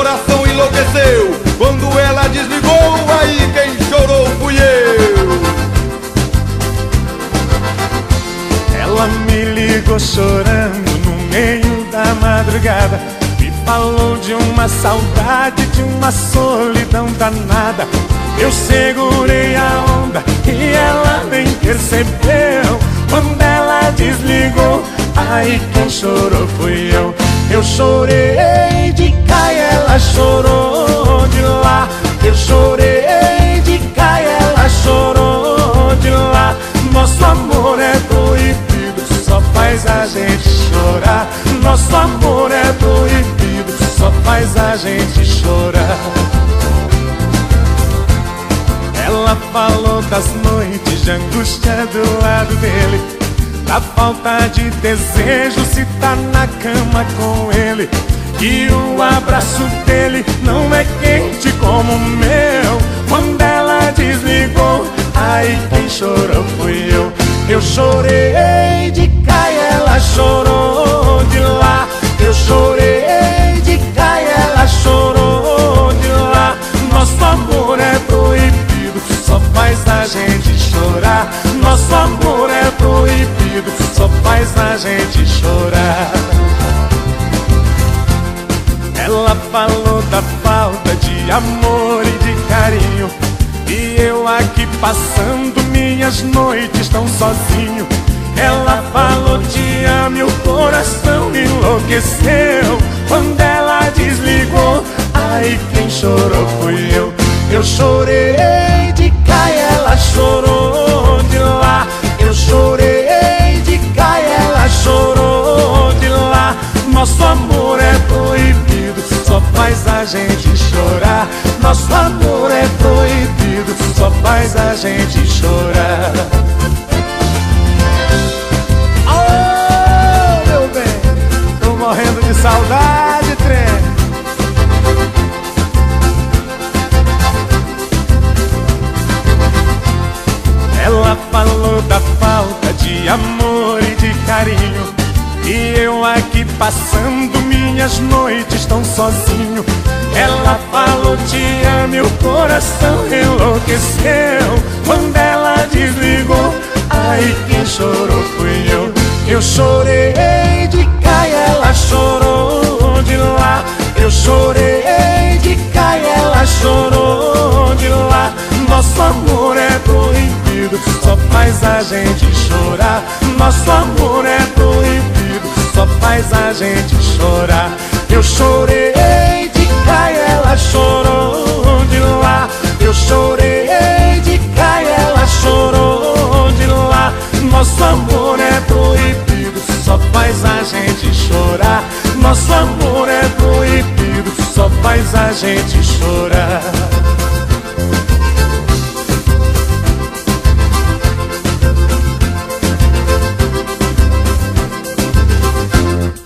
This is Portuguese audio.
coração enlouqueceu. Quando ela desligou, aí quem chorou fui eu. Ela me ligou chorando no meio da madrugada. Me falou de uma saudade, de uma solidão danada. Eu segurei a onda e ela nem percebeu. Quando ela desligou, aí quem chorou fui eu. Eu chorei de e ela chorou de lá. Eu chorei de cá ela chorou de lá. Nosso amor é proibido, só faz a gente chorar. Nosso amor é proibido, só faz a gente chorar. Ela falou das noites de angústia do lado dele Da falta de desejo se tá na cama com ele E o abraço dele não é quente como o meu. Quando ela desligou, aí quem chorou fui eu. Eu chorei de cá e ela chorou de lá. Eu chorei de cá e ela chorou de lá. Nosso amor é proibido só faz a gente chorar. Nosso amor é proibido, só faz a gente Ela falou da falta de amor e de carinho. E eu aqui passando minhas noites tão sozinho. Ela falou te amo e o coração enlouqueceu. Quando ela desligou, aí quem chorou fui eu. Eu chorei gente chorar. Nosso amor é proibido, só faz a gente chorar. Oh, meu bem, tô morrendo de saudade, trem. Ela falou da falta de amor e de carinho. E eu aqui passando minhas noites tão sozinho. Ela falou te amo e o coração enlouqueceu. Quando ela desligou, aí quem chorou fui eu. Eu chorei de cá e ela chorou de lá. Eu chorei de cá e ela chorou de lá. Nosso amor é proibido, só faz a gente chorar. Nosso amor é proibido, só faz a gente chorar. Eu chorei cá ela chorou de lá. Eu chorei de cá ela chorou de lá. Nosso amor é proibido, só faz a gente chorar. Nosso amor é proibido, só faz a gente chorar.